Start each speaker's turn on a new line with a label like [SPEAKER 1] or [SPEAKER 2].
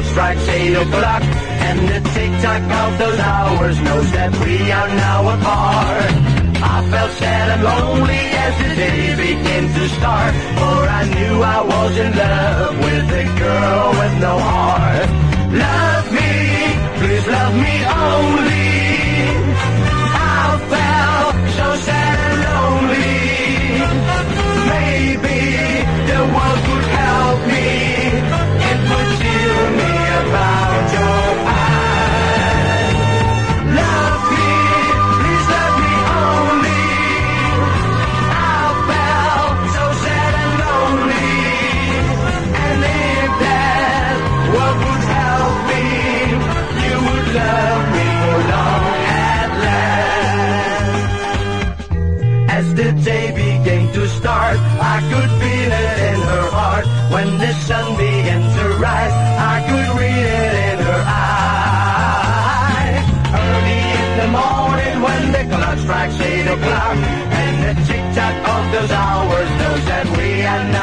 [SPEAKER 1] clock strikes eight o'clock, and the tick-tock of those hours knows that we are now apart. I felt sad and lonely as the day began to start, for I knew I was in love As the day began to start, I could feel it in her heart. When the sun began to rise, I could read it in her eyes. Early in the morning when the clock strikes eight o'clock, and the tick-tock of those hours knows that we are now